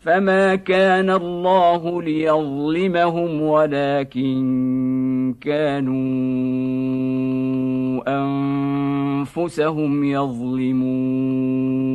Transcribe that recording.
فما كان الله ليظلمهم ولكن كانوا انفسهم يظلمون